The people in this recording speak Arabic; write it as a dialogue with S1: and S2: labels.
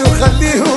S1: وخليهم